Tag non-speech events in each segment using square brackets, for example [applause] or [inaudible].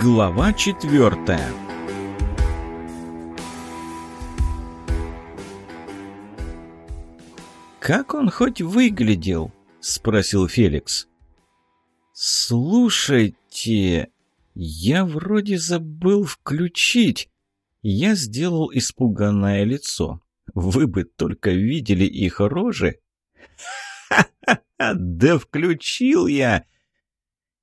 Глава четвертая «Как он хоть выглядел?» — спросил Феликс. «Слушайте, я вроде забыл включить». Я сделал испуганное лицо. Вы бы только видели их рожи. [laughs] «Ха-ха-ха! Да включил я!»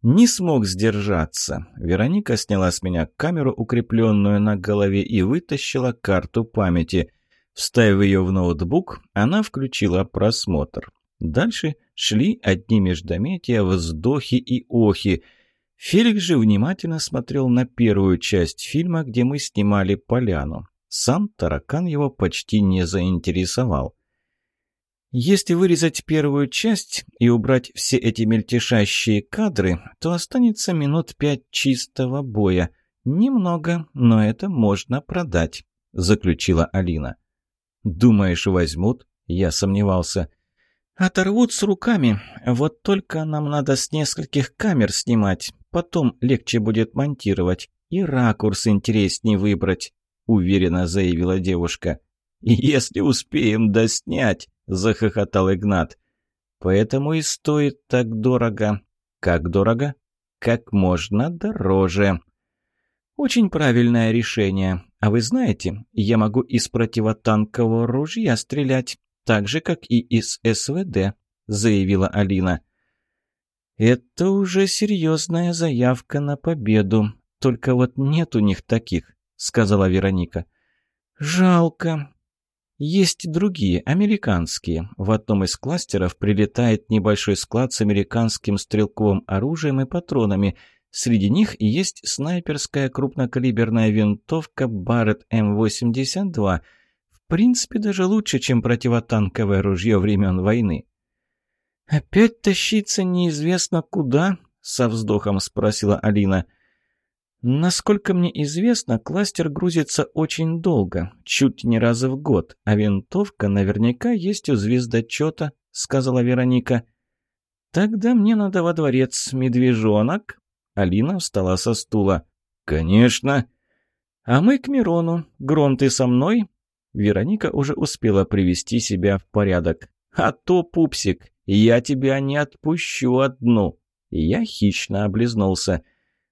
Не смог сдержаться. Вероника сняла с меня камеру, укрепленную на голове, и вытащила карту памяти. Вставив ее в ноутбук, она включила просмотр. Дальше шли одни междометия, вздохи и охи. Феликс же внимательно смотрел на первую часть фильма, где мы снимали поляну. Сам таракан его почти не заинтересовал. Если вырезать первую часть и убрать все эти мельтешащие кадры, то останется минут пять чистого боя. Немного, но это можно продать», — заключила Алина. «Думаешь, возьмут?» — я сомневался. «Оторвут с руками. Вот только нам надо с нескольких камер снимать. Потом легче будет монтировать. И ракурс интересней выбрать», — уверенно заявила девушка. «Если успеем доснять», захохотал Игнат. «Поэтому и стоит так дорого». «Как дорого?» «Как можно дороже». «Очень правильное решение. А вы знаете, я могу из противотанкового ружья стрелять, так же, как и из СВД», — заявила Алина. «Это уже серьезная заявка на победу. Только вот нет у них таких», — сказала Вероника. «Жалко. Есть другие, американские. В одном из кластеров прилетает небольшой склад с американским стрелковым оружием и патронами. Среди них есть снайперская крупнокалиберная винтовка Barrett М82. В принципе, даже лучше, чем противотанковое ружье времен войны. «Опять тащиться неизвестно куда?» — со вздохом спросила Алина. — Насколько мне известно, кластер грузится очень долго, чуть не раз в год, а винтовка наверняка есть у звездочета, сказала Вероника. Тогда мне надо во дворец, медвежонок. Алина встала со стула. Конечно. А мы к Мирону. Грон, ты со мной? Вероника уже успела привести себя в порядок. А то, пупсик, я тебя не отпущу одну. Я хищно облизнулся.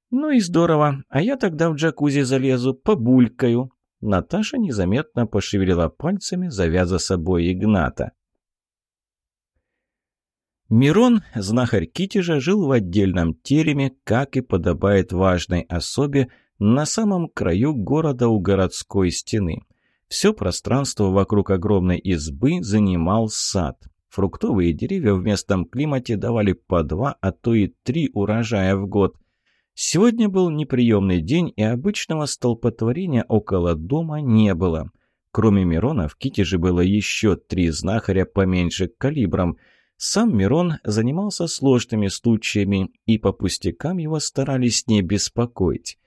«Ну и здорово, а я тогда в джакузи залезу, побулькаю». Наташа незаметно пошевелила пальцами, завяза собой Игната. Мирон, знахарь Китежа, жил в отдельном тереме, как и подобает важной особе, на самом краю города у городской стены. Все пространство вокруг огромной избы занимал сад. Фруктовые деревья в местном климате давали по два, а то и три урожая в год – Сегодня был неприемный день, и обычного столпотворения около дома не было. Кроме Мирона, в Китеже было еще три знахаря поменьше калибром. Сам Мирон занимался сложными случаями, и по пустякам его старались не беспокоить.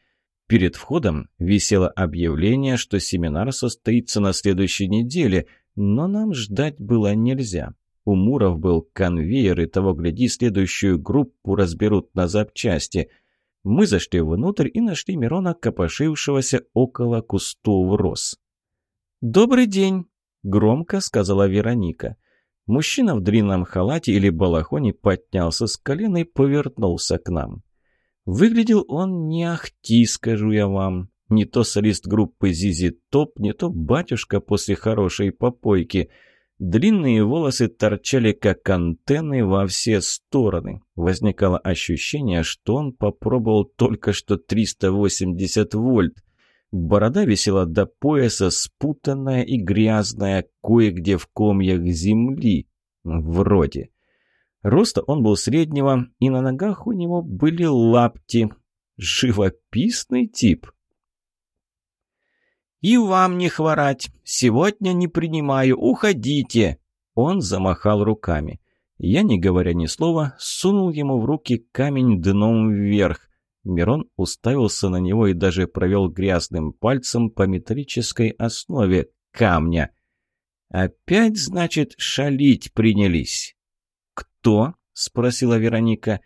Перед входом висело объявление, что семинар состоится на следующей неделе, но нам ждать было нельзя. У Муров был конвейер, и того, гляди, следующую группу разберут на запчасти – мы зашли внутрь и нашли Мирона, копошившегося около кустов роз. «Добрый день!» — громко сказала Вероника. Мужчина в длинном халате или балахоне поднялся с колена и повернулся к нам. Выглядел он не ахти, скажу я вам. Не то солист группы Зизи Топ, не то батюшка после хорошей попойки — Длинные волосы торчали, как антенны, во все стороны. Возникало ощущение, что он попробовал только что 380 вольт. Борода висела до пояса, спутанная и грязная, кое-где в комьях земли. Вроде. Роста он был среднего, и на ногах у него были лапти. Живописный тип. «И вам не хворать! Сегодня не принимаю! Уходите!» Он замахал руками. Я, не говоря ни слова, сунул ему в руки камень дном вверх. Мирон уставился на него и даже провел грязным пальцем по металлической основе камня. «Опять, значит, шалить принялись?» «Кто?» — спросила Вероника.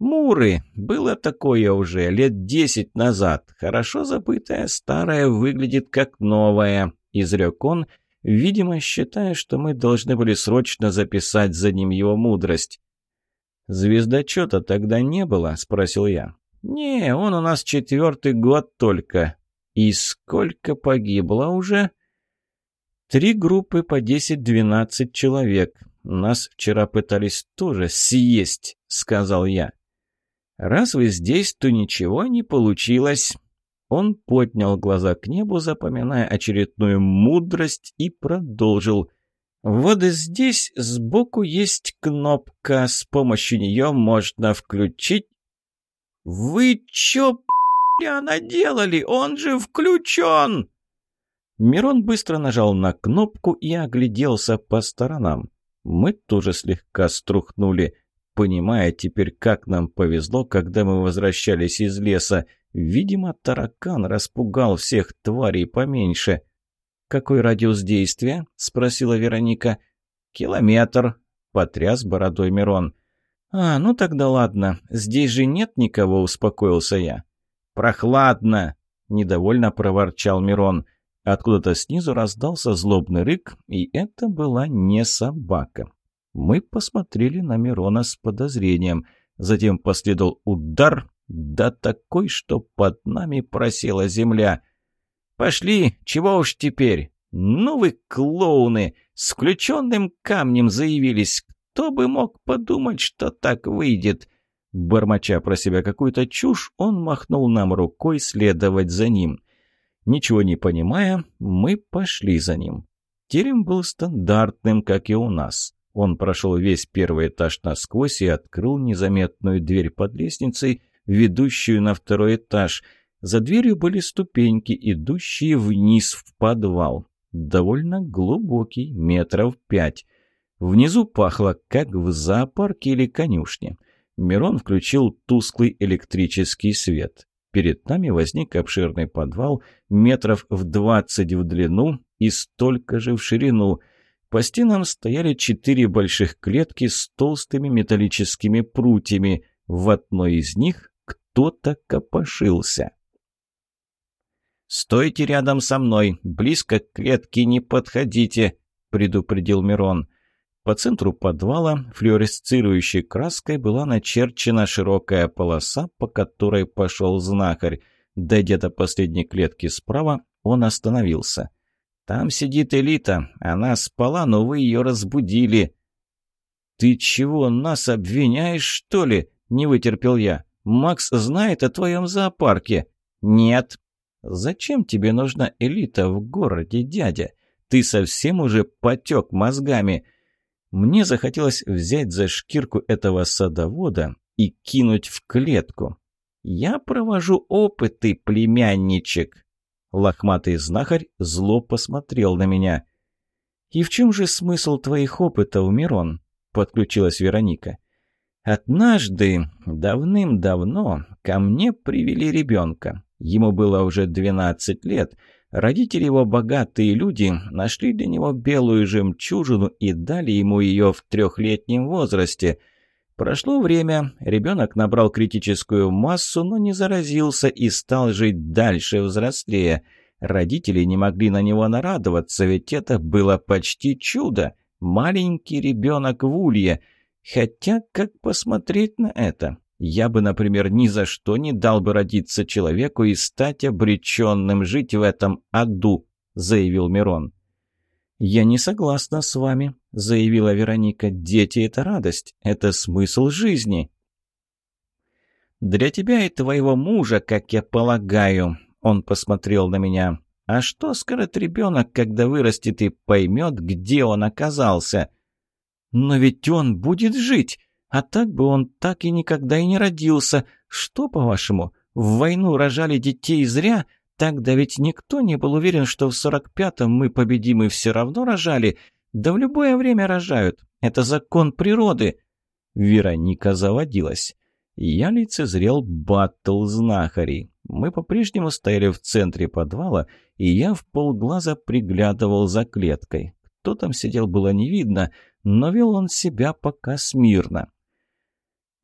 «Муры! Было такое уже, лет десять назад. Хорошо забытое старое выглядит как новое», — изрек он, видимо, считая, что мы должны были срочно записать за ним его мудрость. «Звездочета тогда не было?» — спросил я. «Не, он у нас четвертый год только. И сколько погибло уже?» «Три группы по десять-двенадцать человек. Нас вчера пытались тоже съесть», — сказал я. «Раз вы здесь, то ничего не получилось». Он поднял глаза к небу, запоминая очередную мудрость, и продолжил. «Вот здесь сбоку есть кнопка, с помощью нее можно включить...» «Вы чё, бля, наделали? Он же включен!» Мирон быстро нажал на кнопку и огляделся по сторонам. Мы тоже слегка струхнули понимая теперь, как нам повезло, когда мы возвращались из леса. Видимо, таракан распугал всех тварей поменьше. «Какой радиус действия?» — спросила Вероника. «Километр», — потряс бородой Мирон. «А, ну тогда ладно. Здесь же нет никого», — успокоился я. «Прохладно!» — недовольно проворчал Мирон. Откуда-то снизу раздался злобный рык, и это была не собака. Мы посмотрели на Мирона с подозрением. Затем последовал удар, да такой, что под нами просела земля. «Пошли, чего уж теперь? Ну вы клоуны! С включенным камнем заявились. Кто бы мог подумать, что так выйдет?» Бормоча про себя какую-то чушь, он махнул нам рукой следовать за ним. Ничего не понимая, мы пошли за ним. Терем был стандартным, как и у нас. Он прошел весь первый этаж насквозь и открыл незаметную дверь под лестницей, ведущую на второй этаж. За дверью были ступеньки, идущие вниз в подвал. Довольно глубокий, метров пять. Внизу пахло, как в зоопарке или конюшне. Мирон включил тусклый электрический свет. Перед нами возник обширный подвал, метров в двадцать в длину и столько же в ширину – по стенам стояли четыре больших клетки с толстыми металлическими прутьями. В одной из них кто-то копошился. «Стойте рядом со мной, близко к клетке не подходите», — предупредил Мирон. По центру подвала флюоресцирующей краской была начерчена широкая полоса, по которой пошел знахарь. Дойдя до последней клетки справа, он остановился. Там сидит элита. Она спала, но вы ее разбудили». «Ты чего, нас обвиняешь, что ли?» — не вытерпел я. «Макс знает о твоем зоопарке?» «Нет». «Зачем тебе нужна элита в городе, дядя? Ты совсем уже потек мозгами». Мне захотелось взять за шкирку этого садовода и кинуть в клетку. «Я провожу опыты, племянничек». Лохматый знахарь зло посмотрел на меня. «И в чем же смысл твоих опытов, Мирон?» — подключилась Вероника. «Однажды, давным-давно, ко мне привели ребенка. Ему было уже 12 лет. Родители его, богатые люди, нашли для него белую жемчужину и дали ему ее в трехлетнем возрасте — Прошло время, ребенок набрал критическую массу, но не заразился и стал жить дальше, взрослее. Родители не могли на него нарадоваться, ведь это было почти чудо. Маленький ребенок в улье. Хотя, как посмотреть на это? Я бы, например, ни за что не дал бы родиться человеку и стать обреченным жить в этом аду, заявил Мирон. «Я не согласна с вами», — заявила Вероника. «Дети — это радость, это смысл жизни». «Для тебя и твоего мужа, как я полагаю», — он посмотрел на меня. «А что скажет ребенок, когда вырастет и поймет, где он оказался?» «Но ведь он будет жить, а так бы он так и никогда и не родился. Что, по-вашему, в войну рожали детей зря?» Тогда ведь никто не был уверен, что в сорок пятом мы победим и все равно рожали. Да в любое время рожают. Это закон природы. Вероника заводилась. Я лицезрел баттл знахарей. Мы по-прежнему стояли в центре подвала, и я в полглаза приглядывал за клеткой. Кто там сидел, было не видно, но вел он себя пока смирно.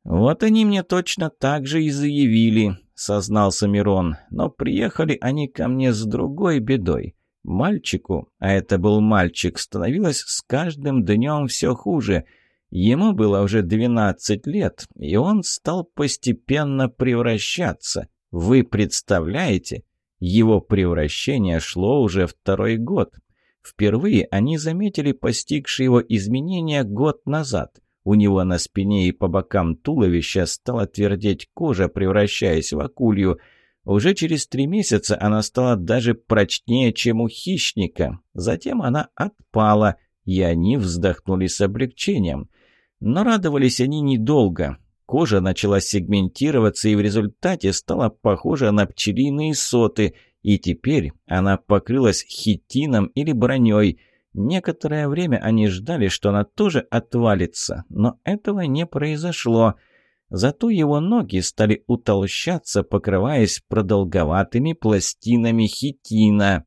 «Вот они мне точно так же и заявили», — сознался Мирон. «Но приехали они ко мне с другой бедой. Мальчику, а это был мальчик, становилось с каждым днем все хуже. Ему было уже 12 лет, и он стал постепенно превращаться. Вы представляете? Его превращение шло уже второй год. Впервые они заметили постигшие его изменения год назад. У него на спине и по бокам туловища стала твердеть кожа, превращаясь в акулью. Уже через три месяца она стала даже прочнее, чем у хищника. Затем она отпала, и они вздохнули с облегчением. Но радовались они недолго. Кожа начала сегментироваться и в результате стала похожа на пчелиные соты, и теперь она покрылась хитином или броней – Некоторое время они ждали, что она тоже отвалится, но этого не произошло. Зато его ноги стали утолщаться, покрываясь продолговатыми пластинами хитина.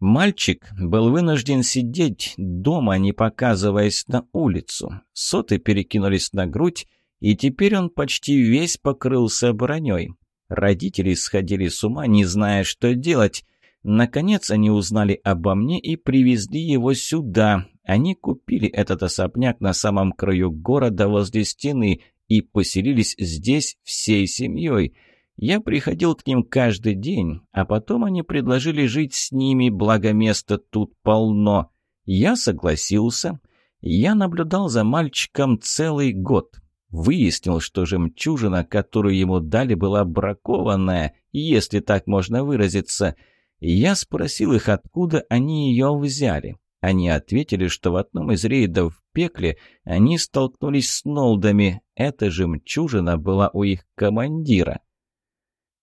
Мальчик был вынужден сидеть дома, не показываясь на улицу. Соты перекинулись на грудь, и теперь он почти весь покрылся броней. Родители сходили с ума, не зная, что делать. Наконец они узнали обо мне и привезли его сюда. Они купили этот особняк на самом краю города возле стены и поселились здесь всей семьей. Я приходил к ним каждый день, а потом они предложили жить с ними, благо места тут полно. Я согласился. Я наблюдал за мальчиком целый год. Выяснил, что жемчужина, которую ему дали, была бракованная, если так можно выразиться – я спросил их, откуда они ее взяли. Они ответили, что в одном из рейдов в пекле они столкнулись с Нолдами. Эта жемчужина была у их командира.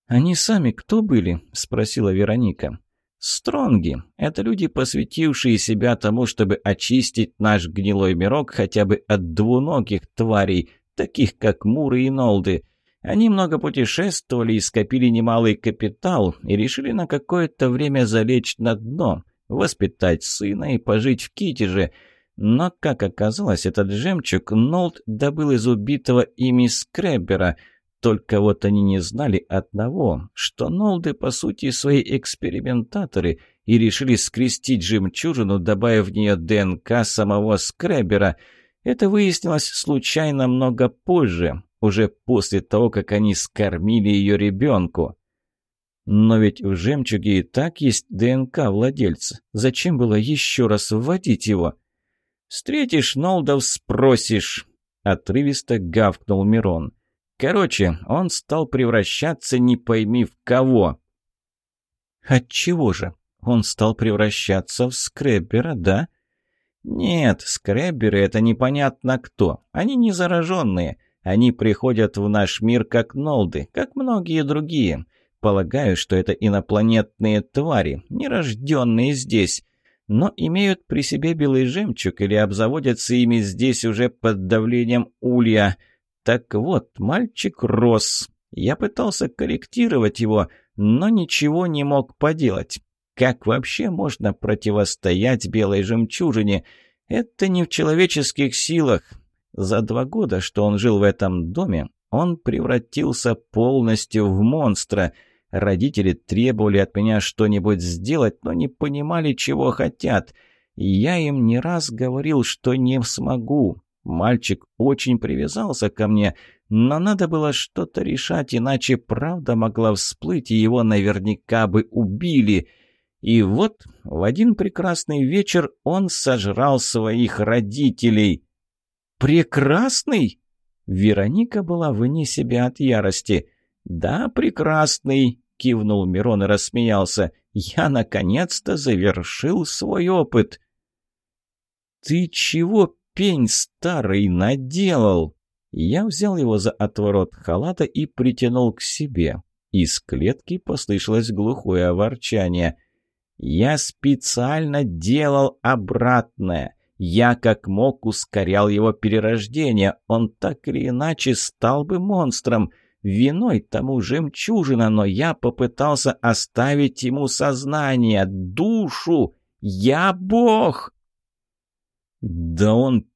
«Они сами кто были?» – спросила Вероника. «Стронги. Это люди, посвятившие себя тому, чтобы очистить наш гнилой мирок хотя бы от двуногих тварей, таких как Муры и Нолды. Они много путешествовали и скопили немалый капитал и решили на какое-то время залечь на дно, воспитать сына и пожить в Китеже. Но, как оказалось, этот жемчуг Нолт добыл из убитого ими Скреббера. Только вот они не знали одного, что Нолды, по сути, свои экспериментаторы и решили скрестить жемчужину, добавив в нее ДНК самого Скреббера. Это выяснилось случайно много позже, уже после того, как они скормили ее ребенку. Но ведь в «Жемчуге» и так есть ДНК владельца. Зачем было еще раз вводить его? «Встретишь Нолдов, спросишь», — отрывисто гавкнул Мирон. «Короче, он стал превращаться не пойми в кого». «Отчего же? Он стал превращаться в скреббера, да?» «Нет, скребберы — это непонятно кто. Они не зараженные. Они приходят в наш мир как нолды, как многие другие. Полагаю, что это инопланетные твари, нерожденные здесь, но имеют при себе белый жемчуг или обзаводятся ими здесь уже под давлением улья. Так вот, мальчик рос. Я пытался корректировать его, но ничего не мог поделать. Как вообще можно противостоять белой жемчужине? Это не в человеческих силах. За два года, что он жил в этом доме, он превратился полностью в монстра. Родители требовали от меня что-нибудь сделать, но не понимали, чего хотят. Я им не раз говорил, что не смогу. Мальчик очень привязался ко мне, но надо было что-то решать, иначе правда могла всплыть, и его наверняка бы убили. И вот в один прекрасный вечер он сожрал своих родителей. «Прекрасный?» Вероника была вне себя от ярости. «Да, прекрасный», — кивнул Мирон и рассмеялся. «Я наконец-то завершил свой опыт». «Ты чего, пень старый, наделал?» Я взял его за отворот халата и притянул к себе. Из клетки послышалось глухое ворчание. «Я специально делал обратное. Я как мог ускорял его перерождение. Он так или иначе стал бы монстром. Виной тому жемчужина, но я попытался оставить ему сознание, душу. Я бог! Да он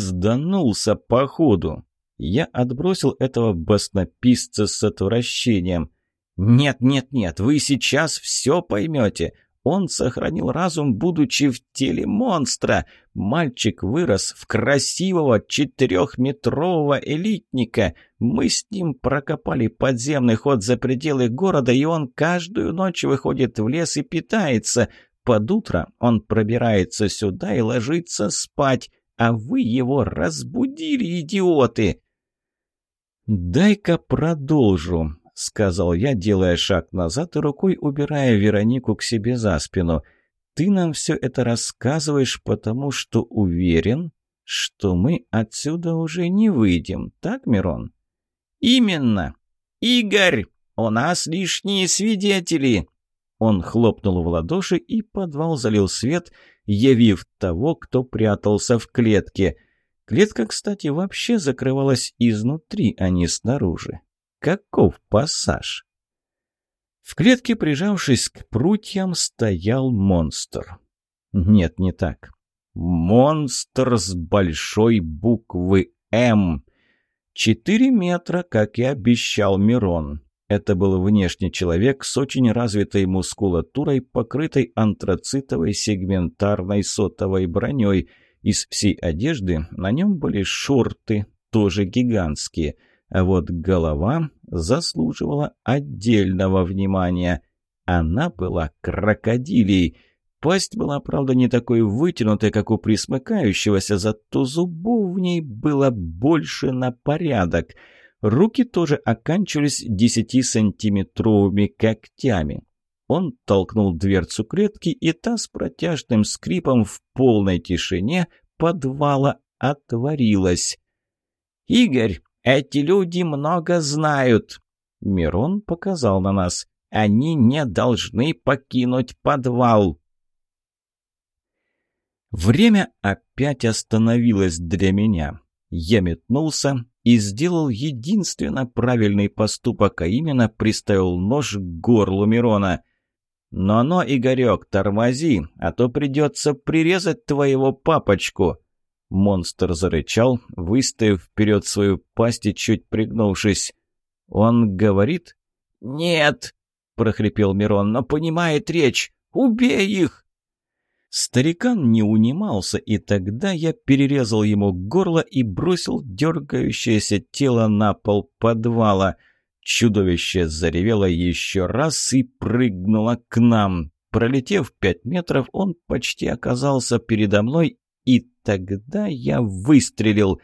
сданулся походу. Я отбросил этого баснописца с отвращением. «Нет, нет, нет, вы сейчас все поймете. Он сохранил разум, будучи в теле монстра. Мальчик вырос в красивого четырехметрового элитника. Мы с ним прокопали подземный ход за пределы города, и он каждую ночь выходит в лес и питается. Под утро он пробирается сюда и ложится спать, а вы его разбудили, идиоты!» «Дай-ка продолжу», — сказал я, делая шаг назад и рукой убирая Веронику к себе за спину. «Ты нам все это рассказываешь, потому что уверен, что мы отсюда уже не выйдем, так, Мирон?» «Именно! Игорь, у нас лишние свидетели!» Он хлопнул в ладоши, и подвал залил свет, явив того, кто прятался в клетке. Клетка, кстати, вообще закрывалась изнутри, а не снаружи. Каков пассаж? В клетке, прижавшись к прутьям, стоял монстр. Нет, не так. Монстр с большой буквы «М». Четыре метра, как и обещал Мирон. Это был внешний человек с очень развитой мускулатурой, покрытой антрацитовой сегментарной сотовой броней. Из всей одежды на нем были шорты, тоже гигантские. А вот голова заслуживала отдельного внимания. Она была крокодилей. Пасть была, правда, не такой вытянутой, как у присмыкающегося, зато зубов в ней было больше на порядок — Руки тоже оканчивались десятисантиметровыми когтями. Он толкнул дверцу клетки, и та с протяжным скрипом в полной тишине подвала отворилась. «Игорь, эти люди много знают!» Мирон показал на нас. «Они не должны покинуть подвал!» Время опять остановилось для меня. Я метнулся, и сделал единственно правильный поступок, а именно приставил нож к горлу Мирона. «Но-но, Игорек, тормози, а то придется прирезать твоего папочку!» Монстр зарычал, выставив вперед свою пасть и чуть пригнувшись. «Он говорит?» «Нет!» — прохрипел Мирон, — «но понимает речь! Убей их!» Старикан не унимался, и тогда я перерезал ему горло и бросил дергающееся тело на пол подвала. Чудовище заревело еще раз и прыгнуло к нам. Пролетев пять метров, он почти оказался передо мной, тогда я выстрелил.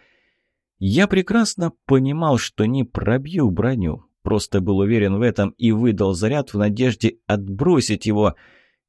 Я прекрасно понимал, что не пробью броню, просто был уверен в этом и выдал заряд в надежде отбросить его —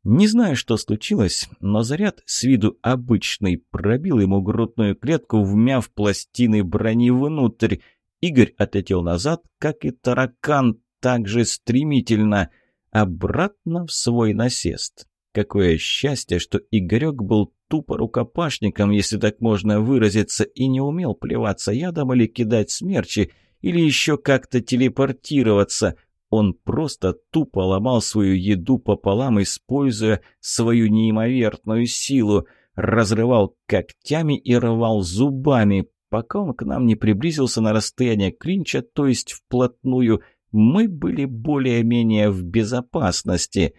не знаю, что случилось, но заряд с виду обычный пробил ему грудную клетку, вмяв пластины брони внутрь. Игорь отлетел назад, как и таракан, так же стремительно, обратно в свой насест. Какое счастье, что Игорек был тупо рукопашником, если так можно выразиться, и не умел плеваться ядом или кидать смерчи, или еще как-то телепортироваться. Он просто тупо ломал свою еду пополам, используя свою неимоверную силу, разрывал когтями и рвал зубами. Пока он к нам не приблизился на расстояние клинча, то есть вплотную, мы были более-менее в безопасности.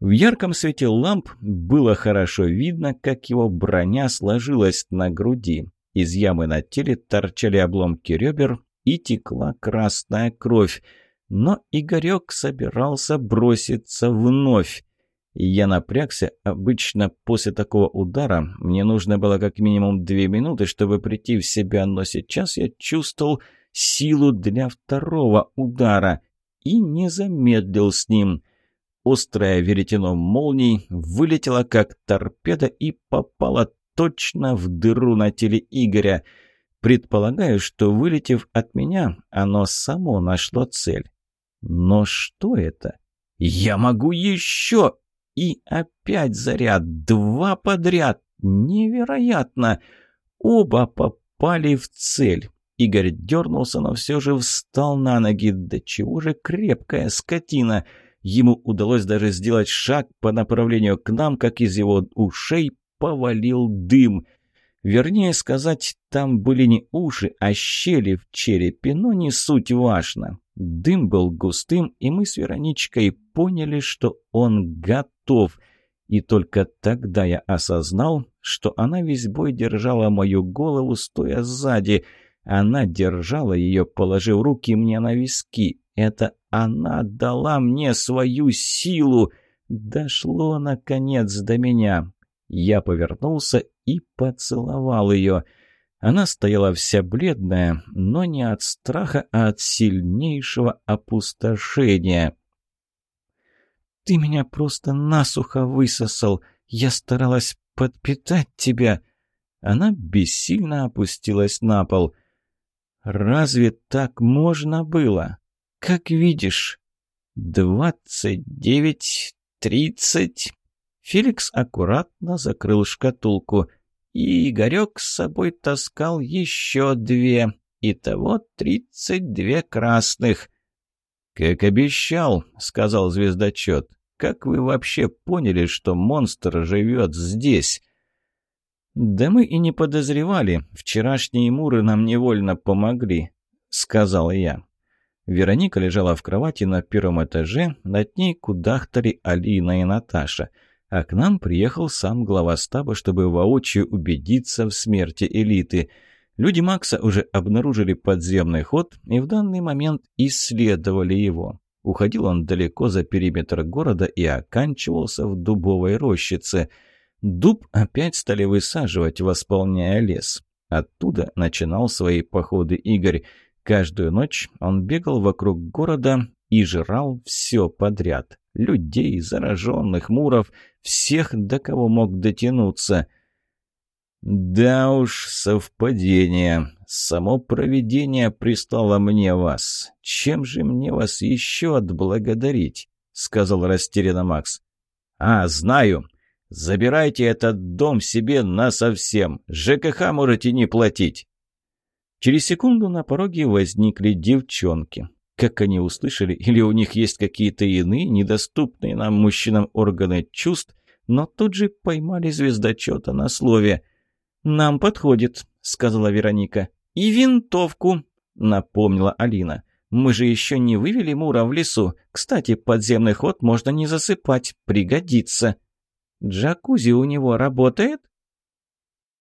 В ярком свете ламп было хорошо видно, как его броня сложилась на груди. Из ямы на теле торчали обломки ребер и текла красная кровь. Но Игорек собирался броситься вновь. Я напрягся. Обычно после такого удара мне нужно было как минимум две минуты, чтобы прийти в себя, но сейчас я чувствовал силу для второго удара и не замедлил с ним. Острое веретено молний вылетело как торпеда и попало точно в дыру на теле Игоря. Предполагаю, что, вылетев от меня, оно само нашло цель. Но что это? Я могу еще! И опять заряд, два подряд. Невероятно! Оба попали в цель. Игорь дернулся, но все же встал на ноги. Да чего же крепкая скотина! Ему удалось даже сделать шаг по направлению к нам, как из его ушей повалил дым. Вернее сказать, там были не уши, а щели в черепе, но не суть важно. Дым был густым, и мы с Вероничкой поняли, что он готов. И только тогда я осознал, что она весь бой держала мою голову, стоя сзади. Она держала ее, положив руки мне на виски. Это она дала мне свою силу. Дошло, наконец, до меня. Я повернулся и поцеловал ее. Она стояла вся бледная, но не от страха, а от сильнейшего опустошения. «Ты меня просто насухо высосал. Я старалась подпитать тебя». Она бессильно опустилась на пол. «Разве так можно было? Как видишь, двадцать девять, тридцать...» Феликс аккуратно закрыл шкатулку. И Игорек с собой таскал еще две. Итого тридцать две красных. «Как обещал», — сказал звездочет. «Как вы вообще поняли, что монстр живет здесь?» «Да мы и не подозревали. Вчерашние муры нам невольно помогли», — сказал я. Вероника лежала в кровати на первом этаже, над ней кудахтали Алина и Наташа — а к нам приехал сам глава стаба, чтобы воочию убедиться в смерти элиты. Люди Макса уже обнаружили подземный ход и в данный момент исследовали его. Уходил он далеко за периметр города и оканчивался в дубовой рощице. Дуб опять стали высаживать, восполняя лес. Оттуда начинал свои походы Игорь. Каждую ночь он бегал вокруг города и жрал все подряд. Людей, зараженных, муров, всех, до кого мог дотянуться. «Да уж, совпадение. Само провидение прислало мне вас. Чем же мне вас еще отблагодарить?» — сказал растерянно Макс. «А, знаю. Забирайте этот дом себе насовсем. ЖКХ можете не платить». Через секунду на пороге возникли девчонки. Как они услышали, или у них есть какие-то иные, недоступные нам, мужчинам, органы чувств, но тут же поймали звездочета на слове. «Нам подходит», — сказала Вероника. «И винтовку», — напомнила Алина. «Мы же еще не вывели Мура в лесу. Кстати, подземный ход можно не засыпать, пригодится». «Джакузи у него работает?»